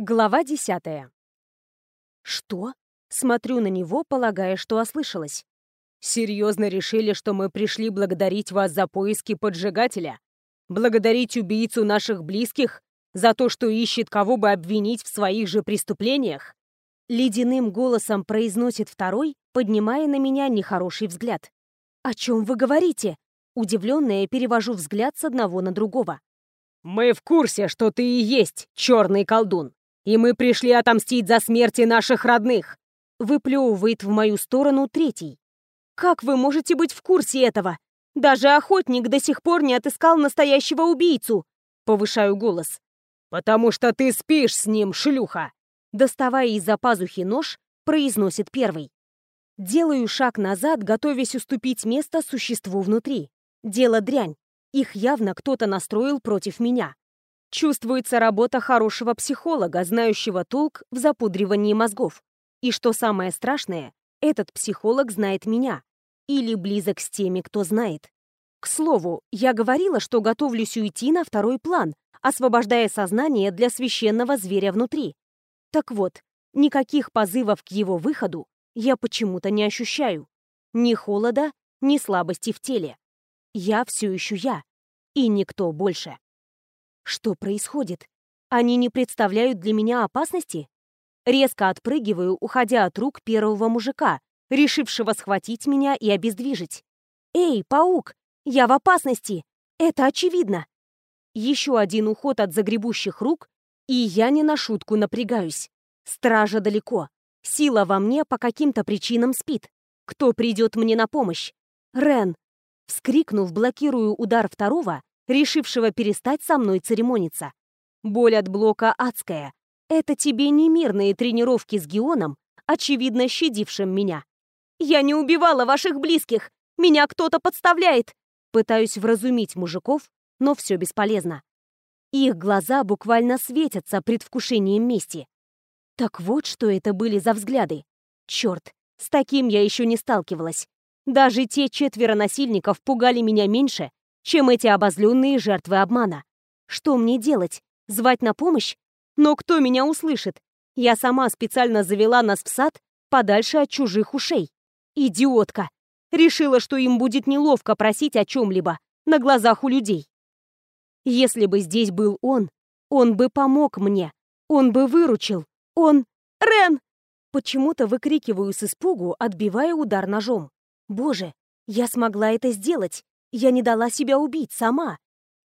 Глава десятая. Что? Смотрю на него, полагая, что ослышалась. Серьезно решили, что мы пришли благодарить вас за поиски поджигателя? Благодарить убийцу наших близких за то, что ищет кого бы обвинить в своих же преступлениях? Ледяным голосом произносит второй, поднимая на меня нехороший взгляд. «О чем вы говорите?» Удивленная перевожу взгляд с одного на другого. «Мы в курсе, что ты и есть черный колдун и мы пришли отомстить за смерти наших родных!» Выплевывает в мою сторону третий. «Как вы можете быть в курсе этого? Даже охотник до сих пор не отыскал настоящего убийцу!» Повышаю голос. «Потому что ты спишь с ним, шлюха!» Доставая из-за пазухи нож, произносит первый. Делаю шаг назад, готовясь уступить место существу внутри. Дело дрянь. Их явно кто-то настроил против меня. Чувствуется работа хорошего психолога, знающего толк в запудривании мозгов. И что самое страшное, этот психолог знает меня. Или близок с теми, кто знает. К слову, я говорила, что готовлюсь уйти на второй план, освобождая сознание для священного зверя внутри. Так вот, никаких позывов к его выходу я почему-то не ощущаю. Ни холода, ни слабости в теле. Я все еще я, и никто больше. Что происходит? Они не представляют для меня опасности? Резко отпрыгиваю, уходя от рук первого мужика, решившего схватить меня и обездвижить. «Эй, паук! Я в опасности! Это очевидно!» Еще один уход от загребущих рук, и я не на шутку напрягаюсь. Стража далеко. Сила во мне по каким-то причинам спит. Кто придет мне на помощь? Рен. Вскрикнув, блокирую удар второго решившего перестать со мной церемониться. Боль от блока адская. Это тебе не мирные тренировки с Геоном, очевидно щадившим меня. «Я не убивала ваших близких! Меня кто-то подставляет!» Пытаюсь вразумить мужиков, но все бесполезно. Их глаза буквально светятся предвкушением мести. Так вот, что это были за взгляды. Черт, с таким я еще не сталкивалась. Даже те четверо насильников пугали меня меньше, чем эти обозленные жертвы обмана. Что мне делать? Звать на помощь? Но кто меня услышит? Я сама специально завела нас в сад подальше от чужих ушей. Идиотка! Решила, что им будет неловко просить о чем-либо на глазах у людей. Если бы здесь был он, он бы помог мне, он бы выручил, он... Рен! Почему-то выкрикиваю с испугу, отбивая удар ножом. Боже, я смогла это сделать. Я не дала себя убить сама.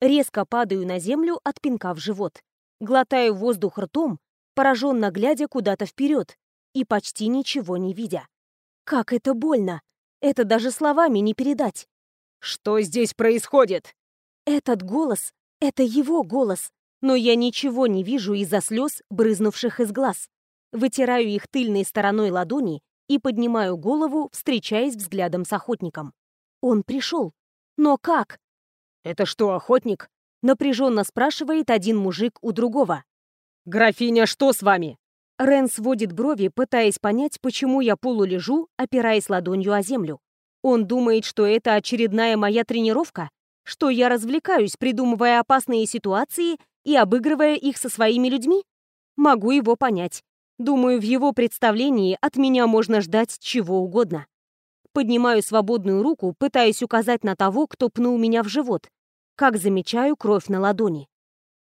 Резко падаю на землю от пинка в живот. Глотаю воздух ртом, пораженно глядя куда-то вперед и почти ничего не видя. Как это больно! Это даже словами не передать. «Что здесь происходит?» Этот голос — это его голос, но я ничего не вижу из-за слез, брызнувших из глаз. Вытираю их тыльной стороной ладони и поднимаю голову, встречаясь взглядом с охотником. Он пришел. Но как? «Это что, охотник?» — напряженно спрашивает один мужик у другого. «Графиня, что с вами?» Рен сводит брови, пытаясь понять, почему я полулежу, опираясь ладонью о землю. Он думает, что это очередная моя тренировка, что я развлекаюсь, придумывая опасные ситуации и обыгрывая их со своими людьми? Могу его понять. Думаю, в его представлении от меня можно ждать чего угодно. Поднимаю свободную руку, пытаясь указать на того, кто пнул меня в живот. Как замечаю кровь на ладони.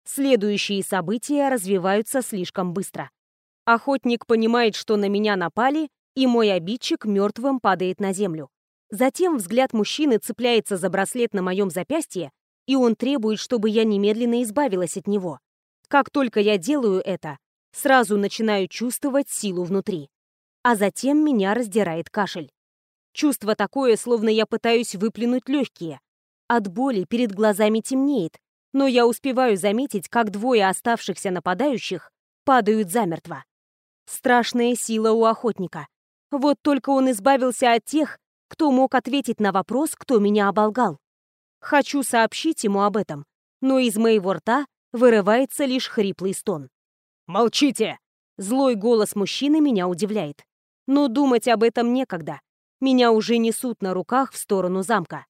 Следующие события развиваются слишком быстро. Охотник понимает, что на меня напали, и мой обидчик мертвым падает на землю. Затем взгляд мужчины цепляется за браслет на моем запястье, и он требует, чтобы я немедленно избавилась от него. Как только я делаю это, сразу начинаю чувствовать силу внутри. А затем меня раздирает кашель. Чувство такое, словно я пытаюсь выплюнуть легкие. От боли перед глазами темнеет, но я успеваю заметить, как двое оставшихся нападающих падают замертво. Страшная сила у охотника. Вот только он избавился от тех, кто мог ответить на вопрос, кто меня оболгал. Хочу сообщить ему об этом, но из моего рта вырывается лишь хриплый стон. «Молчите!» Злой голос мужчины меня удивляет. Но думать об этом некогда. Меня уже несут на руках в сторону замка.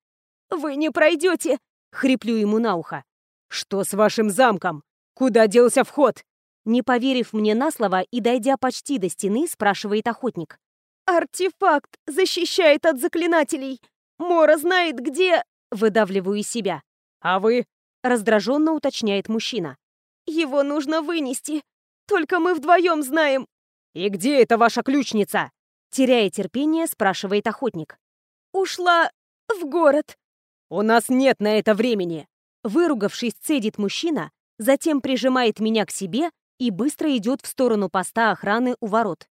«Вы не пройдете!» — хриплю ему на ухо. «Что с вашим замком? Куда делся вход?» Не поверив мне на слово и дойдя почти до стены, спрашивает охотник. «Артефакт защищает от заклинателей. Мора знает, где...» Выдавливаю из себя. «А вы?» — раздраженно уточняет мужчина. «Его нужно вынести. Только мы вдвоем знаем». «И где эта ваша ключница?» Теряя терпение, спрашивает охотник. «Ушла в город». «У нас нет на это времени!» Выругавшись, цедит мужчина, затем прижимает меня к себе и быстро идет в сторону поста охраны у ворот.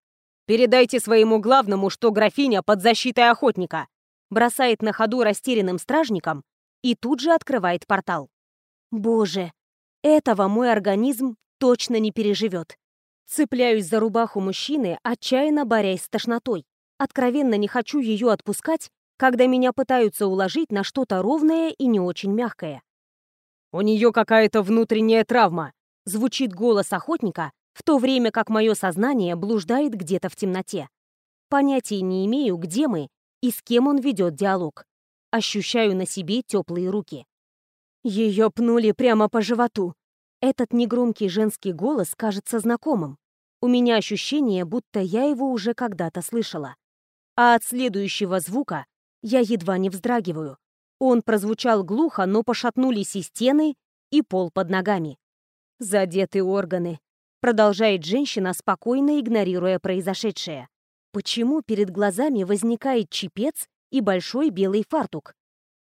«Передайте своему главному, что графиня под защитой охотника!» Бросает на ходу растерянным стражникам и тут же открывает портал. Боже, этого мой организм точно не переживет. Цепляюсь за рубаху мужчины, отчаянно борясь с тошнотой. Откровенно не хочу ее отпускать, когда меня пытаются уложить на что-то ровное и не очень мягкое. «У нее какая-то внутренняя травма», — звучит голос охотника, в то время как мое сознание блуждает где-то в темноте. Понятия не имею, где мы и с кем он ведет диалог. Ощущаю на себе теплые руки. Ее пнули прямо по животу. Этот негромкий женский голос кажется знакомым. У меня ощущение, будто я его уже когда-то слышала. А от следующего звука я едва не вздрагиваю. Он прозвучал глухо, но пошатнулись и стены, и пол под ногами. Задеты органы. Продолжает женщина, спокойно игнорируя произошедшее. Почему перед глазами возникает чепец и большой белый фартук?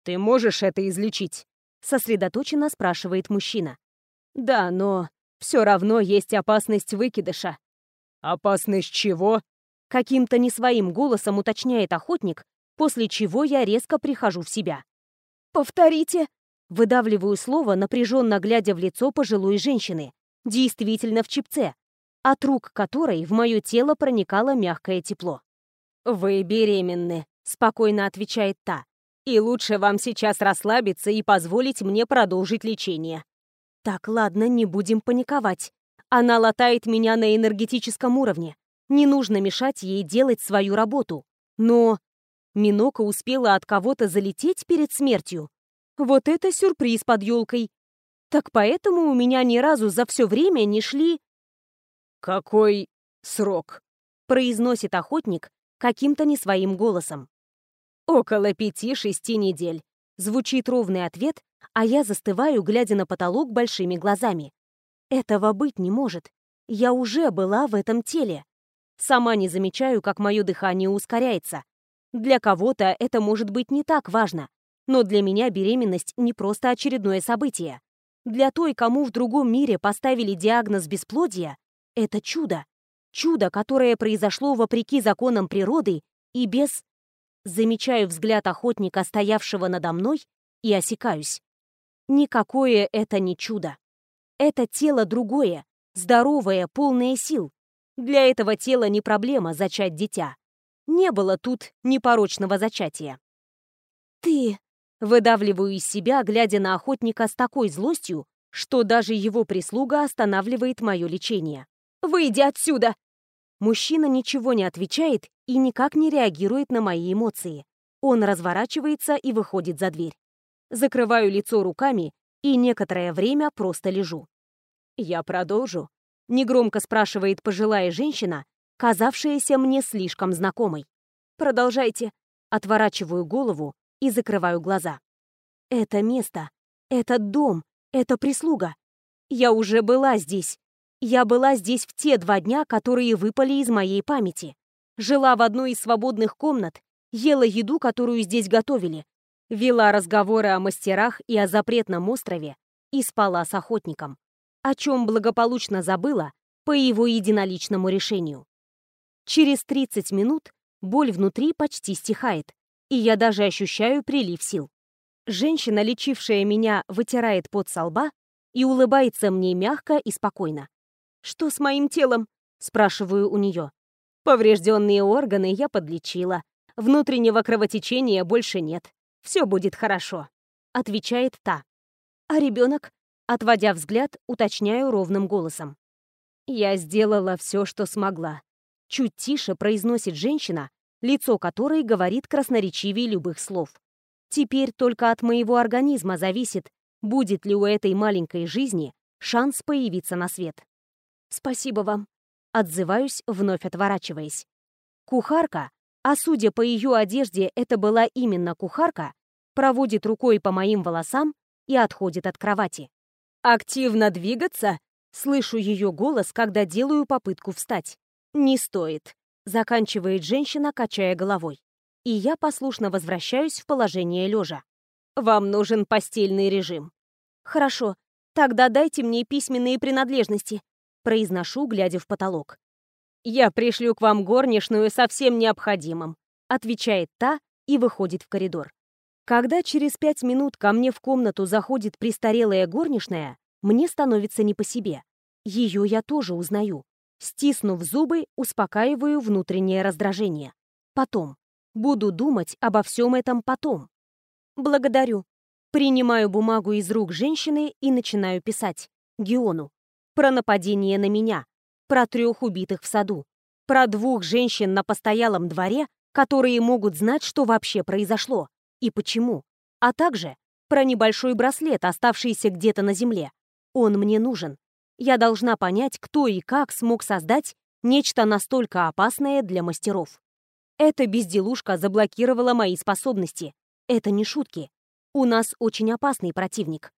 «Ты можешь это излечить?» Сосредоточенно спрашивает мужчина. «Да, но все равно есть опасность выкидыша». «Опасность чего?» Каким-то не своим голосом уточняет охотник, после чего я резко прихожу в себя. «Повторите!» Выдавливаю слово, напряженно глядя в лицо пожилой женщины, действительно в чипце, от рук которой в мое тело проникало мягкое тепло. «Вы беременны», — спокойно отвечает та. «И лучше вам сейчас расслабиться и позволить мне продолжить лечение». «Так, ладно, не будем паниковать. Она латает меня на энергетическом уровне. Не нужно мешать ей делать свою работу. Но Минока успела от кого-то залететь перед смертью. Вот это сюрприз под елкой. Так поэтому у меня ни разу за все время не шли... «Какой срок?» — произносит охотник каким-то не своим голосом. «Около пяти-шести недель», — звучит ровный ответ, а я застываю, глядя на потолок большими глазами. Этого быть не может. Я уже была в этом теле. Сама не замечаю, как мое дыхание ускоряется. Для кого-то это может быть не так важно, но для меня беременность не просто очередное событие. Для той, кому в другом мире поставили диагноз бесплодия, это чудо. Чудо, которое произошло вопреки законам природы и без... Замечаю взгляд охотника, стоявшего надо мной, и осекаюсь. Никакое это не чудо. Это тело другое, здоровое, полное сил. Для этого тела не проблема зачать дитя. Не было тут непорочного зачатия. «Ты...» — выдавливаю из себя, глядя на охотника с такой злостью, что даже его прислуга останавливает мое лечение. «Выйди отсюда!» Мужчина ничего не отвечает и никак не реагирует на мои эмоции. Он разворачивается и выходит за дверь. Закрываю лицо руками и некоторое время просто лежу. «Я продолжу?» — негромко спрашивает пожилая женщина, казавшаяся мне слишком знакомой. «Продолжайте». Отворачиваю голову и закрываю глаза. Это место, этот дом, это прислуга. Я уже была здесь. Я была здесь в те два дня, которые выпали из моей памяти. Жила в одной из свободных комнат, ела еду, которую здесь готовили, вела разговоры о мастерах и о запретном острове и спала с охотником, о чем благополучно забыла по его единоличному решению. Через 30 минут боль внутри почти стихает, и я даже ощущаю прилив сил. Женщина, лечившая меня, вытирает пот со лба и улыбается мне мягко и спокойно. «Что с моим телом?» — спрашиваю у нее. «Поврежденные органы я подлечила. Внутреннего кровотечения больше нет. Все будет хорошо», — отвечает та. «А ребенок?» — отводя взгляд, уточняю ровным голосом. «Я сделала все, что смогла. Чуть тише произносит женщина, лицо которой говорит красноречивее любых слов. Теперь только от моего организма зависит, будет ли у этой маленькой жизни шанс появиться на свет. «Спасибо вам», — отзываюсь, вновь отворачиваясь. Кухарка, а судя по ее одежде, это была именно кухарка, проводит рукой по моим волосам и отходит от кровати. «Активно двигаться?» Слышу ее голос, когда делаю попытку встать. «Не стоит», — заканчивает женщина, качая головой. И я послушно возвращаюсь в положение лежа. «Вам нужен постельный режим». «Хорошо, тогда дайте мне письменные принадлежности», — произношу, глядя в потолок. «Я пришлю к вам горничную со всем необходимым», — отвечает та и выходит в коридор. Когда через пять минут ко мне в комнату заходит престарелая горничная, мне становится не по себе. Ее я тоже узнаю. Стиснув зубы, успокаиваю внутреннее раздражение. Потом. Буду думать обо всем этом потом. Благодарю. Принимаю бумагу из рук женщины и начинаю писать. Геону. Про нападение на меня. Про трех убитых в саду. Про двух женщин на постоялом дворе, которые могут знать, что вообще произошло и почему. А также про небольшой браслет, оставшийся где-то на земле. Он мне нужен. Я должна понять, кто и как смог создать нечто настолько опасное для мастеров. Эта безделушка заблокировала мои способности. Это не шутки. У нас очень опасный противник.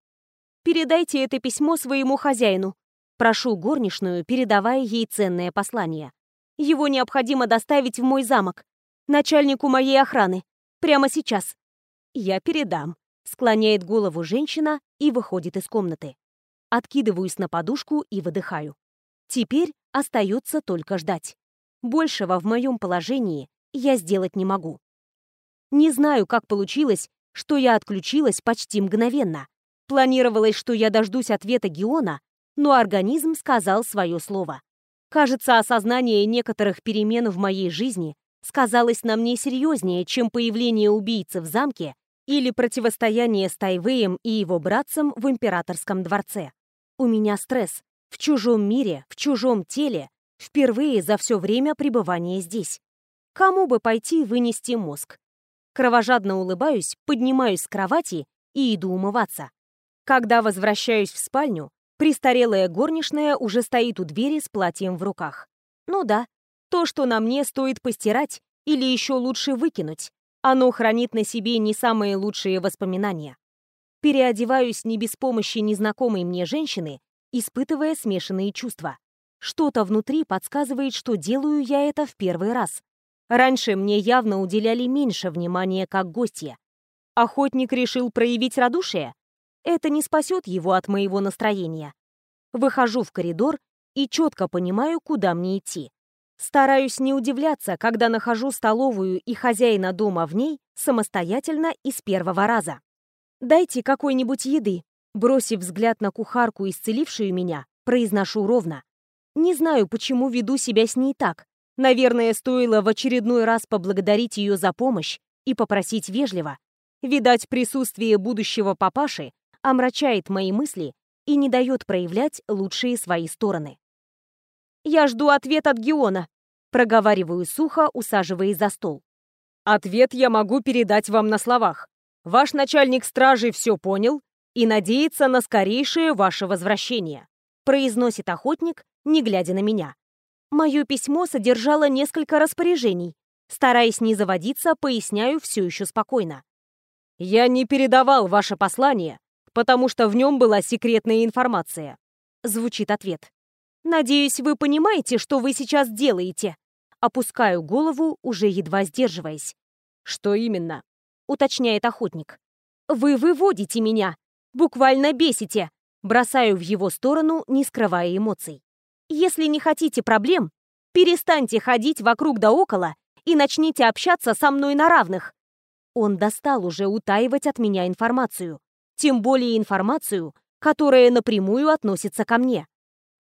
Передайте это письмо своему хозяину. Прошу горничную, передавая ей ценное послание. Его необходимо доставить в мой замок, начальнику моей охраны, прямо сейчас. Я передам. Склоняет голову женщина и выходит из комнаты откидываюсь на подушку и выдыхаю. Теперь остается только ждать. Большего в моем положении я сделать не могу. Не знаю, как получилось, что я отключилась почти мгновенно. Планировалось, что я дождусь ответа Геона, но организм сказал свое слово. Кажется, осознание некоторых перемен в моей жизни сказалось на мне серьезнее, чем появление убийцы в замке или противостояние с Тайвеем и его братцем в императорском дворце. У меня стресс. В чужом мире, в чужом теле. Впервые за все время пребывания здесь. Кому бы пойти вынести мозг? Кровожадно улыбаюсь, поднимаюсь с кровати и иду умываться. Когда возвращаюсь в спальню, престарелая горничная уже стоит у двери с платьем в руках. Ну да, то, что на мне стоит постирать или еще лучше выкинуть, оно хранит на себе не самые лучшие воспоминания. Переодеваюсь не без помощи незнакомой мне женщины, испытывая смешанные чувства. Что-то внутри подсказывает, что делаю я это в первый раз. Раньше мне явно уделяли меньше внимания как гостья. Охотник решил проявить радушие? Это не спасет его от моего настроения. Выхожу в коридор и четко понимаю, куда мне идти. Стараюсь не удивляться, когда нахожу столовую и хозяина дома в ней самостоятельно и с первого раза. «Дайте какой-нибудь еды». Бросив взгляд на кухарку, исцелившую меня, произношу ровно. Не знаю, почему веду себя с ней так. Наверное, стоило в очередной раз поблагодарить ее за помощь и попросить вежливо. Видать, присутствие будущего папаши омрачает мои мысли и не дает проявлять лучшие свои стороны. «Я жду ответ от Геона», — проговариваю сухо, усаживаясь за стол. «Ответ я могу передать вам на словах. Ваш начальник стражи все понял и надеется на скорейшее ваше возвращение», произносит охотник, не глядя на меня. Мое письмо содержало несколько распоряжений. Стараясь не заводиться, поясняю все еще спокойно. «Я не передавал ваше послание, потому что в нем была секретная информация», звучит ответ. «Надеюсь, вы понимаете, что вы сейчас делаете?» Опускаю голову, уже едва сдерживаясь. «Что именно?» — уточняет охотник. «Вы выводите меня! Буквально бесите!» Бросаю в его сторону, не скрывая эмоций. «Если не хотите проблем, перестаньте ходить вокруг да около и начните общаться со мной на равных!» Он достал уже утаивать от меня информацию. Тем более информацию, которая напрямую относится ко мне.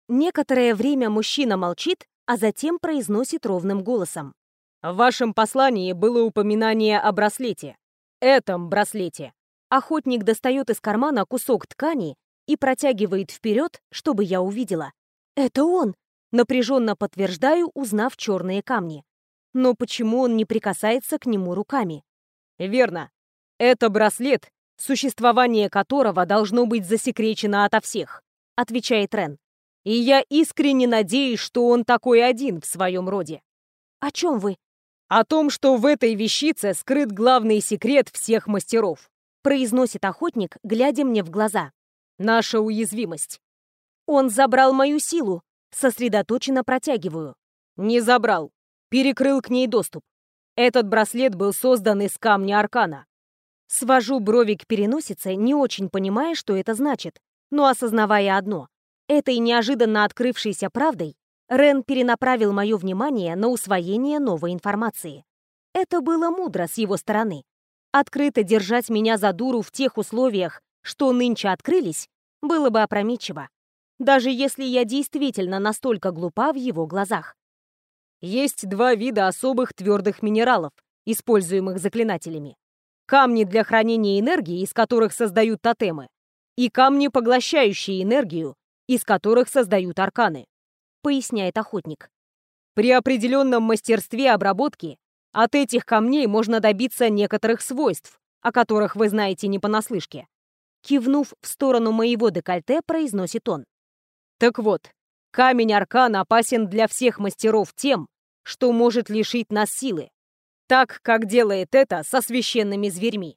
Некоторое время мужчина молчит, а затем произносит ровным голосом. «В вашем послании было упоминание о браслете этом браслете. Охотник достает из кармана кусок ткани и протягивает вперед, чтобы я увидела. Это он! Напряженно подтверждаю, узнав черные камни. Но почему он не прикасается к нему руками? Верно. Это браслет, существование которого должно быть засекречено ото всех, отвечает Рен. И я искренне надеюсь, что он такой один в своем роде. О чем вы? О том, что в этой вещице скрыт главный секрет всех мастеров, произносит охотник, глядя мне в глаза. Наша уязвимость. Он забрал мою силу, сосредоточенно протягиваю. Не забрал. Перекрыл к ней доступ. Этот браслет был создан из камня аркана. Свожу брови к переносице, не очень понимая, что это значит, но осознавая одно. Этой неожиданно открывшейся правдой Рен перенаправил мое внимание на усвоение новой информации. Это было мудро с его стороны. Открыто держать меня за дуру в тех условиях, что нынче открылись, было бы опрометчиво. Даже если я действительно настолько глупа в его глазах. Есть два вида особых твердых минералов, используемых заклинателями. Камни для хранения энергии, из которых создают тотемы, и камни, поглощающие энергию, из которых создают арканы, поясняет охотник. При определенном мастерстве обработки от этих камней можно добиться некоторых свойств, о которых вы знаете не понаслышке. Кивнув в сторону моего декольте, произносит он. Так вот, камень аркан опасен для всех мастеров тем, что может лишить нас силы, так, как делает это со священными зверьми.